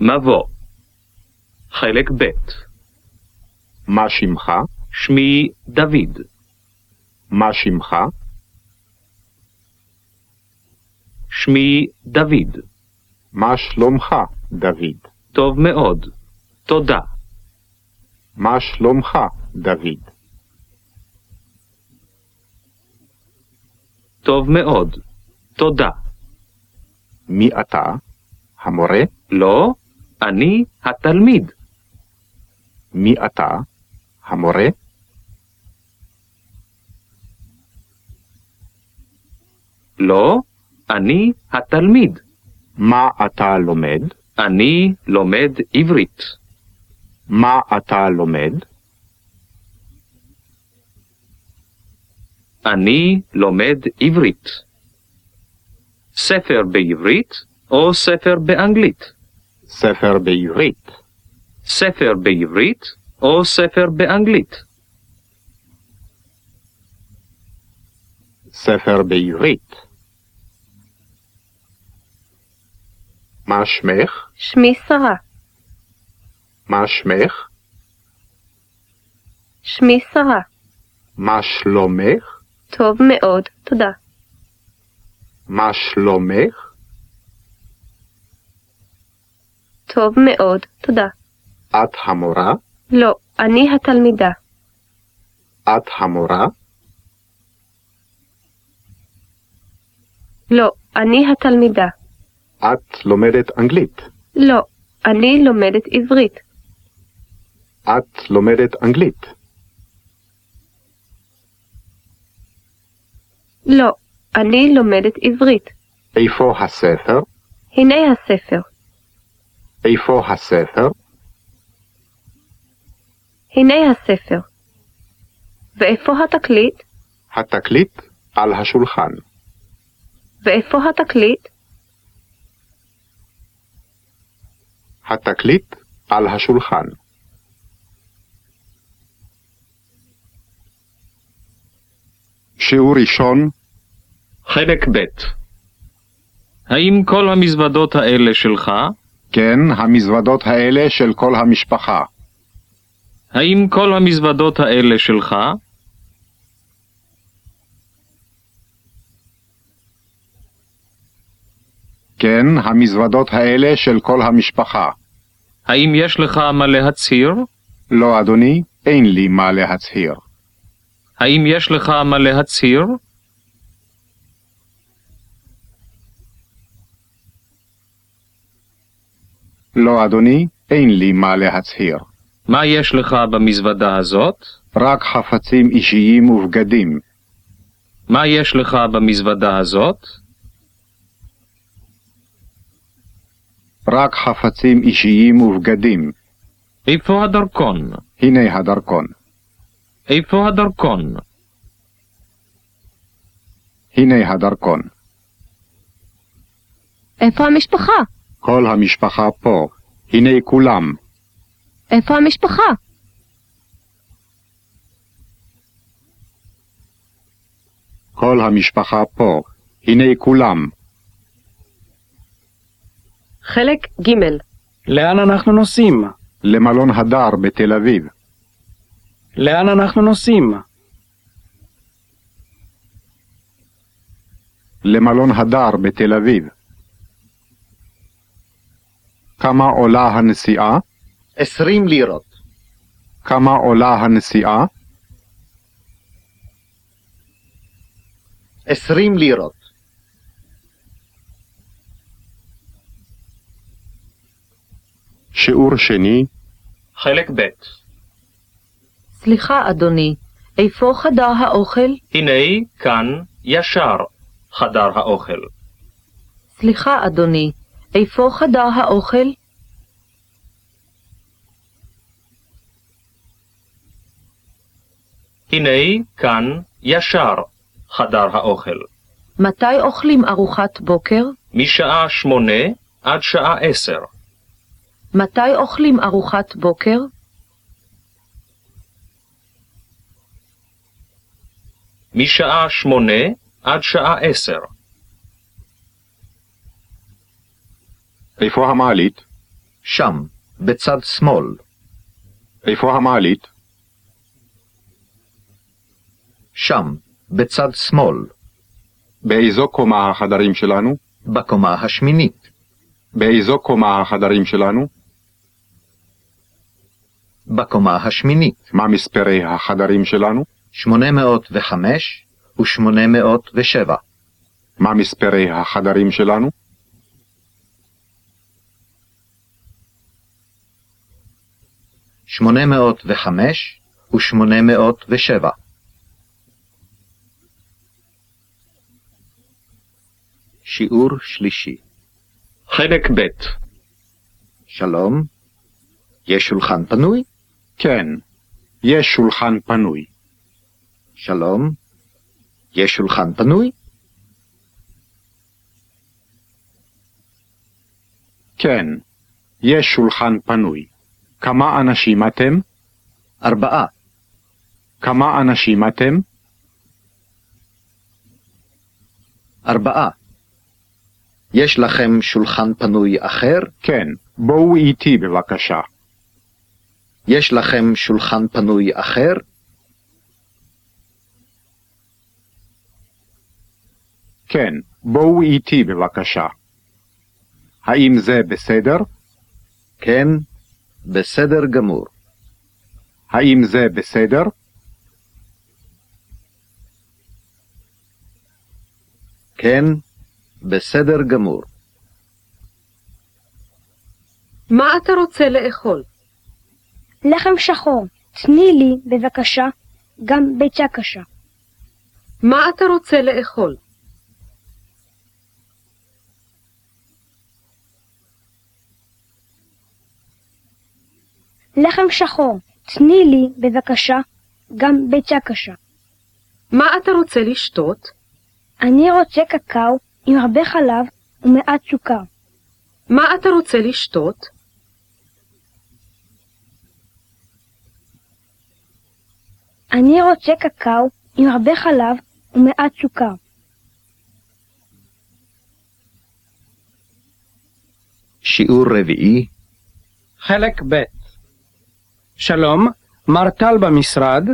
מבוא חלק ב' מה שמך? שמי דוד. מה שמך? שמי דוד. מה שלומך, דוד? טוב מאוד. תודה. מה שלומך, דוד? טוב מאוד. תודה. מי אתה? המורה? לא, אני התלמיד. מי אתה? המורה? לא, אני התלמיד. מה אתה לומד? אני לומד עברית. מה אתה לומד? אני לומד עברית. ספר בעברית או ספר באנגלית? ספר בעברית. ספר בעברית או ספר באנגלית? ספר בעברית. מה שמך? שמי שרה. מה שמך? שמי שרה. מה שלומך? טוב מאוד, תודה. מה שלומך? טוב מאוד, תודה. את המורה? לא, אני התלמידה. את המורה? לא, אני התלמידה. את לומדת אנגלית. לא, אני לומדת עברית. את לומדת אנגלית. לא, אני לומדת עברית. איפה הספר? הנה הספר. איפה הספר? הנה הספר. ואיפה התקליט? התקליט על השולחן. ואיפה התקליט? התקליט על השולחן. שיעור ראשון, חלק ב' האם כל המזוודות האלה שלך? כן, המזוודות האלה של כל המשפחה. האם כל המזוודות האלה שלך? כן, המזוודות האלה של כל המשפחה. האם יש לך מה להצהיר? לא, אדוני, אין לי מה להצהיר. האם יש לך מה להצהיר? לא, אדוני, אין לי מה להצהיר. מה יש לך במזוודה הזאת? רק חפצים אישיים ובגדים. מה יש לך במזוודה הזאת? רק חפצים אישיים ובגדים. איפה הדרכון? הנה הדרכון. איפה הדרכון? הנה הדרכון. איפה המשפחה? כל המשפחה פה. הנה כולם. איפה המשפחה? כל המשפחה פה. הנה כולם. חלק ג' לאן אנחנו נוסעים? למלון הדר בתל אביב. לאן אנחנו נוסעים? למלון הדר בתל אביב. כמה עולה הנסיעה? עשרים לירות. כמה עולה הנסיעה? עשרים לירות. שיעור שני, חלק ב' סליחה, אדוני, איפה חדר האוכל? הנה, כאן, ישר, חדר האוכל. סליחה, אדוני, איפה חדר האוכל? הנה, כאן, ישר, חדר האוכל. מתי אוכלים ארוחת בוקר? משעה שמונה עד שעה עשר. מתי אוכלים ארוחת בוקר? משעה שמונה עד שעה עשר. איפה המעלית? שם, בצד שמאל. איפה המעלית? שם, בצד שמאל. באיזו קומה החדרים שלנו? בקומה השמינית. באיזו קומה החדרים שלנו? בקומה השמינית. מה מספרי החדרים שלנו? 805 ו-807. מה מספרי החדרים שלנו? שמונה מאות וחמש ושמונה מאות ושבע. שיעור שלישי. חלק ב' שלום, יש שולחן פנוי? כן. יש שולחן פנוי. שלום, יש שולחן פנוי? כן. יש שולחן פנוי. כמה אנשים אתם? ארבעה. כמה אנשים אתם? ארבעה. יש לכם שולחן פנוי אחר? כן. בואו איתי בבקשה. יש לכם שולחן פנוי אחר? כן. בואו איתי בבקשה. האם זה בסדר? כן, בסדר גמור. האם זה בסדר? כן, בסדר גמור. מה אתה רוצה לאכול? לחם שחור, תני לי, בבקשה, גם ביצה קשה. מה אתה רוצה לאכול? לחם שחור, תני לי, בבקשה, גם ביצה קשה. מה אתה רוצה לשתות? אני רוצה קקאו עם הרבה חלב ומעט סוכר. מה אתה רוצה לשתות? אני רוצה קקאו עם הרבה חלב ומעט סוכר. שיעור רביעי, חלק ב' שלום, מר טל במשרד?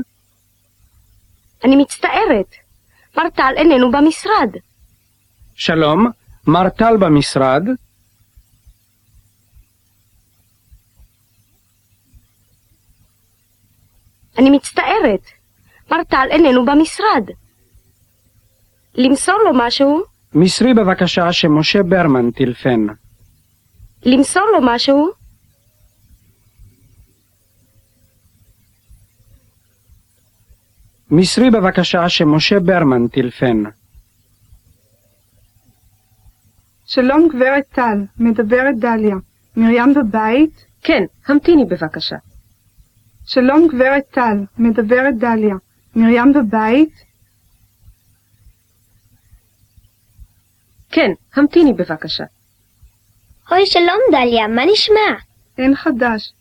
אני מצטערת. מר טל איננו במשרד. שלום, מר טל במשרד? אני מצטערת. מר טל איננו במשרד. למסור לו משהו? מסרי בבקשה שמשה ברמן טילפן. למסור לו משהו? מסרי בבקשה שמשה ברמן טילפן. שלום גברת טל, מדברת דליה. מרים בבית? כן, המתיני בבקשה. שלום גברת טל, מדברת דליה. מרים בבית? כן, המתיני בבקשה. אוי, שלום דליה, מה נשמע? אין חדש.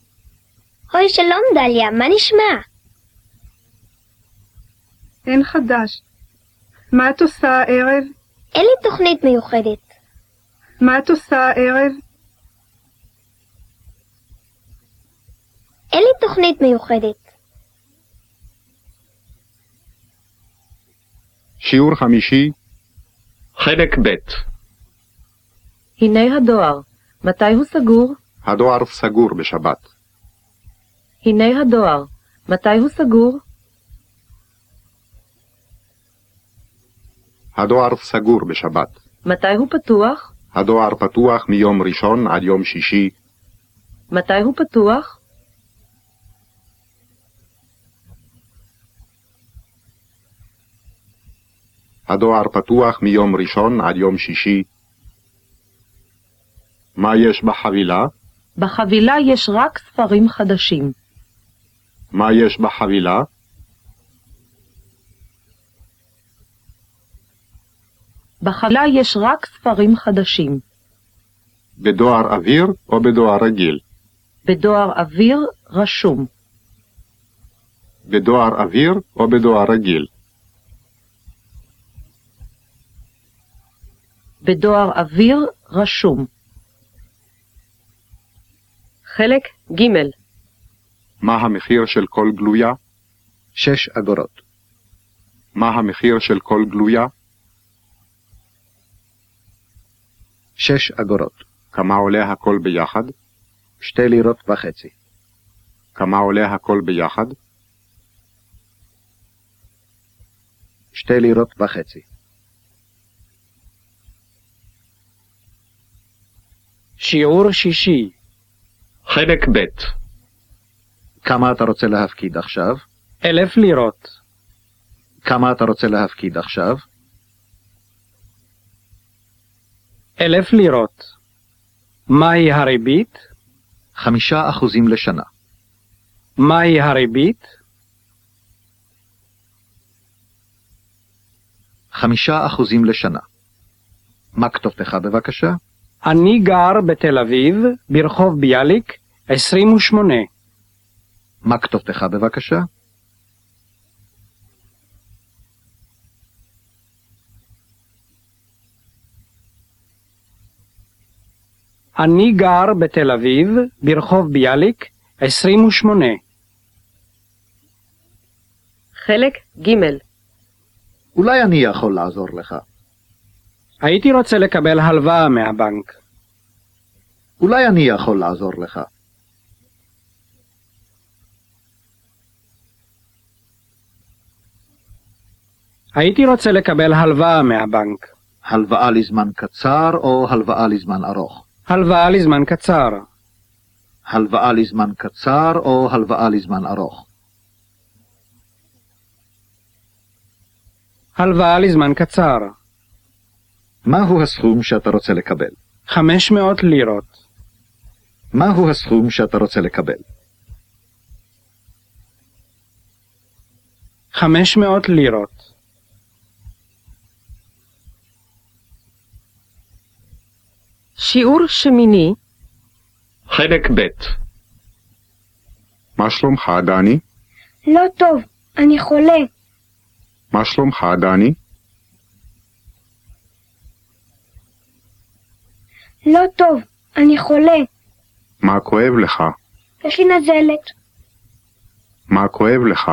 אוי, שלום דליה, מה נשמע? אין חדש. מה את עושה הערב? אין לי תוכנית מיוחדת. מה את עושה הערב? אין לי תוכנית מיוחדת. שיעור חמישי, חלק ב' הנה הדואר. מתי הוא סגור? הדואר סגור בשבת. הנה הדואר. מתי הוא סגור? הדואר סגור בשבת. מתי הוא פתוח? הדואר פתוח מיום ראשון עד יום שישי. מתי הוא פתוח? הדואר פתוח מיום ראשון עד יום שישי. מה יש בחבילה? בחבילה יש רק ספרים חדשים. מה יש בחבילה? בחבילה יש רק ספרים חדשים. בדואר אוויר או בדואר רגיל? בדואר אוויר רשום. בדואר אוויר או בדואר רגיל? בדואר אוויר רשום. חלק ג' מה המחיר של כל גלויה? שש אגורות. מה המחיר של כל גלויה? שש אגורות. כמה עולה הכל ביחד? שתי לירות וחצי. כמה עולה הכל ביחד? שתי לירות וחצי. שיעור שישי. חלק ב' כמה אתה רוצה להפקיד עכשיו? אלף לירות. כמה אתה רוצה להפקיד עכשיו? אלף לירות. מהי הריבית? חמישה אחוזים לשנה. מהי הריבית? חמישה אחוזים לשנה. מה כתובתך בבקשה? אני גר בתל אביב, ברחוב ביאליק, 28. מה כתובתך בבקשה? אני גר בתל אביב, ברחוב ביאליק, 28. חלק ג' אולי אני יכול לעזור לך. הייתי רוצה לקבל הלוואה מהבנק. אולי אני יכול לעזור לך. הייתי רוצה לקבל הלוואה מהבנק. הלוואה לזמן קצר או הלוואה לזמן ארוך? הלוואה לזמן קצר. הלוואה לזמן קצר או הלוואה לזמן ארוך? הלוואה לזמן קצר. מהו הסכום שאתה רוצה לקבל? 500 לירות. מהו הסכום שאתה רוצה לקבל? 500 לירות. שיעור שמיני חלק ב' מה שלומך, דני? לא טוב, אני חולה. מה שלומך, דני? לא טוב, אני חולה. מה כואב לך? יש לי נזלת. מה כואב לך?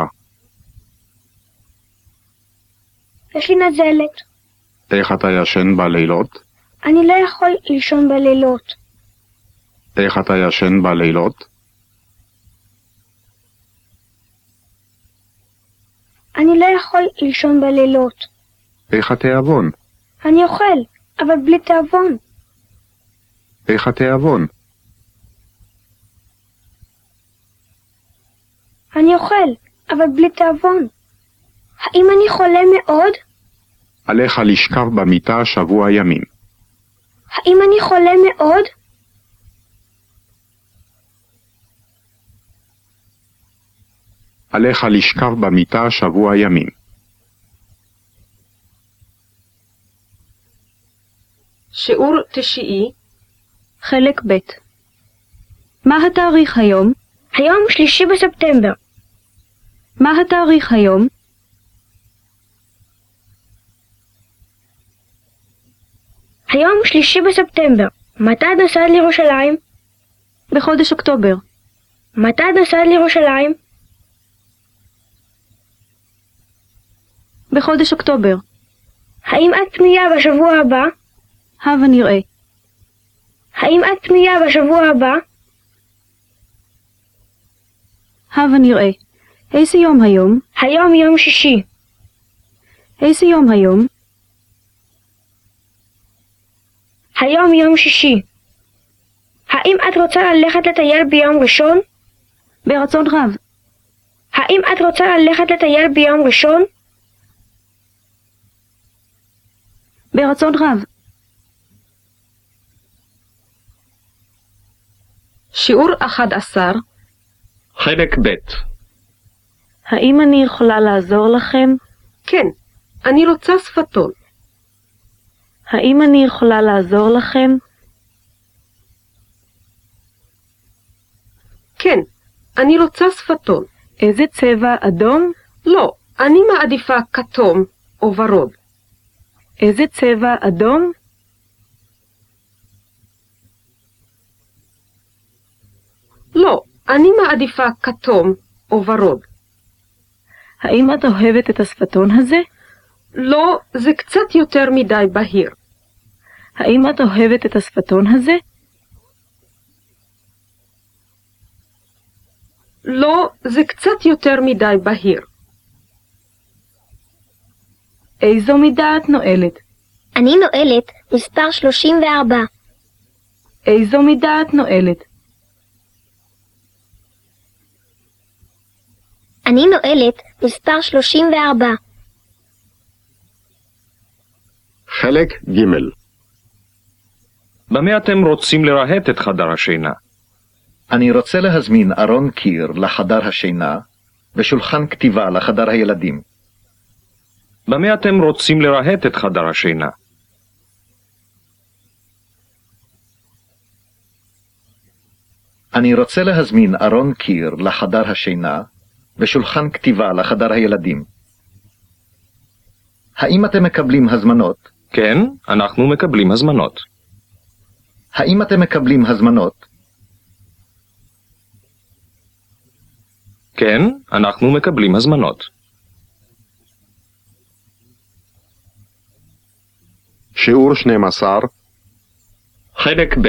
יש לי נזלת. איך אתה ישן בלילות? אני לא יכול לישון בלילות. איך אתה ישן בלילות? אני לא יכול לישון בלילות. איך התיאבון? אני אוכל, אבל בלי תיאבון. איך התיאבון? אני אוכל, אבל בלי תיאבון. האם אני חולה מאוד? עליך לשכב במיטה שבוע ימים. האם אני חולה מאוד? עליך לשכב במיטה שבוע ימים. שיעור תשיעי חלק ב' מה התאריך היום? היום שלישי בספטמבר. מה התאריך היום? היום שלישי בספטמבר. מתי את נוסעת לירושלים? בחודש אוקטובר. מתי את נוסעת לירושלים? בחודש אוקטובר. האם את פנייה בשבוע הבא? הבה נראה. האם את פנייה בשבוע הבא? הבה נראה. איזה יום היום? היום יום שישי. איזה יום היום? היום יום שישי. האם את רוצה ללכת לטייל ביום ראשון? ברצון רב. האם את רוצה ללכת לטייל ביום ראשון? ברצון רב. שיעור 11 חלק ב' האם אני יכולה לעזור לכם? כן, אני רוצה שפתון. האם אני יכולה לעזור לכם? כן, אני רוצה שפתון. איזה צבע אדום? לא, אני מעדיפה כתום או ורוד. איזה צבע אדום? אני מעדיפה כתום או ורוד. האם את אוהבת את השפתון הזה? לא, זה קצת יותר מדי בהיר. האם את אוהבת את השפתון הזה? לא, זה קצת יותר מדי בהיר. איזו מידה את נועלת? אני נועלת מספר 34. איזו מידה את נועלת? אני נועלת מספר 34. חלק ג' במה אתם רוצים לרהט את חדר השינה? אני רוצה להזמין ארון קיר לחדר השינה ושולחן כתיבה לחדר הילדים. במה אתם רוצים לרהט את חדר השינה? אני רוצה להזמין ארון קיר לחדר השינה ושולחן כתיבה לחדר הילדים. האם אתם מקבלים הזמנות? כן, אנחנו מקבלים הזמנות. האם אתם מקבלים הזמנות? כן, אנחנו מקבלים הזמנות. שיעור 12 חלק ב'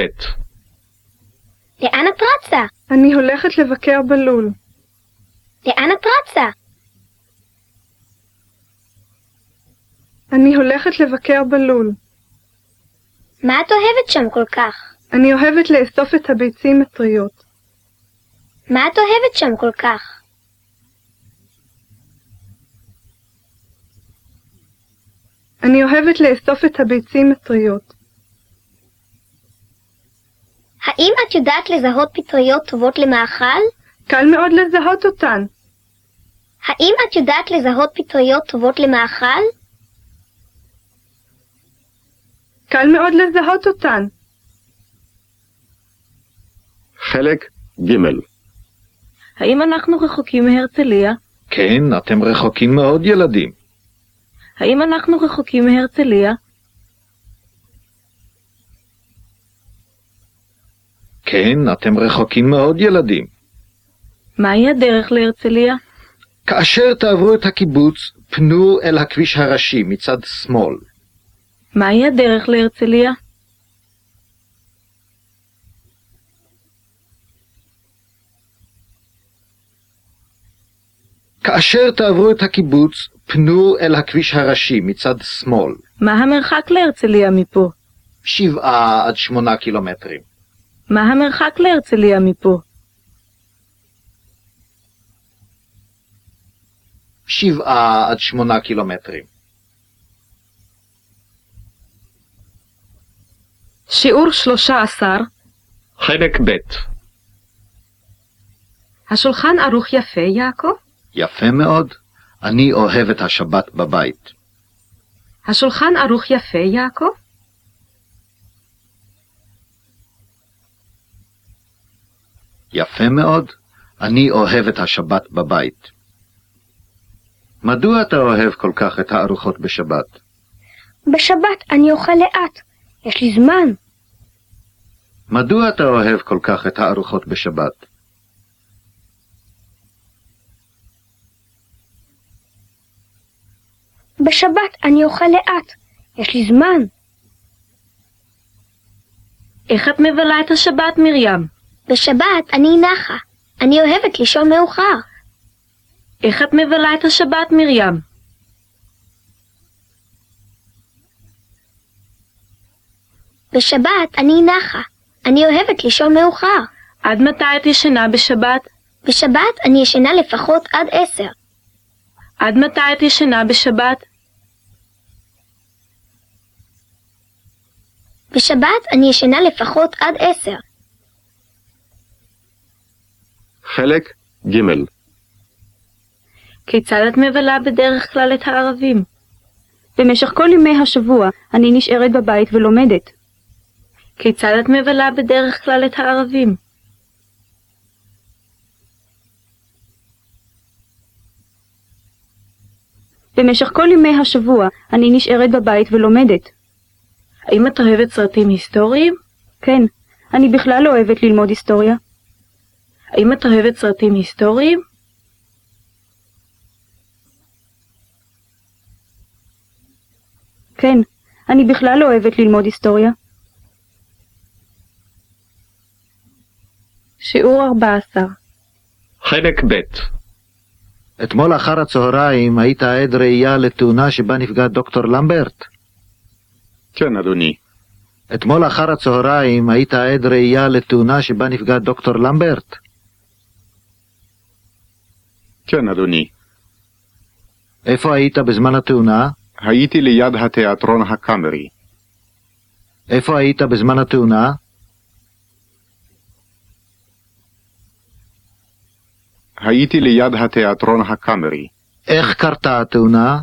לאן את רצה? אני הולכת לבקר בלול. לאן את רצה? אני הולכת לבקר בלול. מה את אוהבת שם כל כך? אני אוהבת לאסוף את הביצים הטריות. מה את אוהבת שם כל כך? אני אוהבת לאסוף את הביצים הטריות. האם את יודעת לזהות פטריות טובות למאכל? קל מאוד לזהות אותן. האם את יודעת לזהות פטריות טובות למאכל? קל מאוד לזהות אותן. חלק ג' האם אנחנו רחוקים מהרצליה? כן, אתם רחוקים מאוד ילדים. האם אנחנו רחוקים מהרצליה? כן, אתם רחוקים מאוד ילדים. מהי הדרך להרצליה? כאשר תעברו את הקיבוץ, פנו אל הכביש הראשי מצד שמאל. מהי הדרך להרצליה? כאשר תעברו את הקיבוץ, פנו אל הכביש הראשי מצד שמאל. מה המרחק להרצליה מפה? שבעה עד שמונה קילומטרים. מה המרחק להרצליה מפה? שבעה עד שמונה קילומטרים. שיעור 13, חלק ב' השולחן ערוך יפה, יעקב? יפה מאוד. אני אוהב את השבת בבית. השולחן ערוך יפה, יעקב? יפה מאוד. אני אוהב את השבת בבית. מדוע אתה אוהב כל כך את הארוחות בשבת? בשבת אני אוכל לאט. יש לי זמן. מדוע אתה אוהב כל כך את הארוחות בשבת? בשבת אני אוכל לאט. יש לי זמן. איך את מבלה את השבת, מרים? בשבת אני נחה. אני אוהבת לישון מאוחר. איך את מבלה את השבת, מרים? בשבת אני נחה. אני אוהבת לישון מאוחר. עד מתי את ישנה בשבת? בשבת אני ישנה לפחות עד עשר. עד מתי את ישנה בשבת? בשבת אני ישנה לפחות עד עשר. חלק ג' כיצד את מבלה בדרך כלל את הערבים? במשך כל ימי השבוע אני נשארת בבית ולומדת. כיצד את מבלה בדרך כלל את הערבים? במשך כל ימי השבוע אני נשארת בבית ולומדת. האם את אוהבת סרטים היסטוריים? כן, אני בכלל לא אוהבת ללמוד היסטוריה. האם את אוהבת סרטים היסטוריים? כן, אני בכלל לא אוהבת ללמוד היסטוריה. שיעור 14 חלק ב' אתמול אחר הצהריים היית עד ראייה לתאונה שבה נפגע דוקטור למברט? כן, אדוני. אתמול אחר הצהריים היית עד ראייה לתאונה שבה נפגע דוקטור למברט? כן, אדוני. איפה היית בזמן התאונה? הייתי ליד התיאטרון הקאמרי. איפה היית בזמן התאונה? הייתי ליד התיאטרון הקאמרי. איך קרתה התאונה?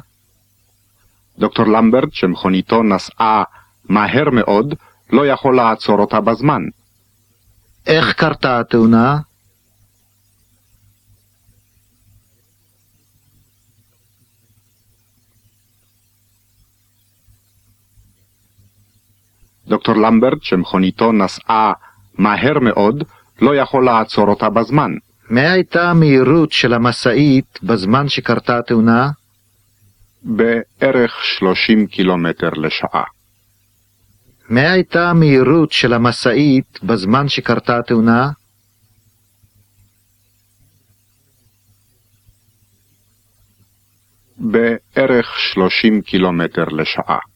דוקטור למברט, שמכוניתו נסעה מהר מאוד, לא יכול לעצור אותה בזמן. איך קרתה התאונה? דוקטור למברט, שמכוניתו נסעה מהר מאוד, לא יכול לעצור אותה בזמן. מה הייתה המהירות של המשאית בזמן שקרתה התאונה? בערך 30 קילומטר לשעה. מה הייתה המהירות של המשאית בזמן שקרתה התאונה? בערך 30 קילומטר לשעה.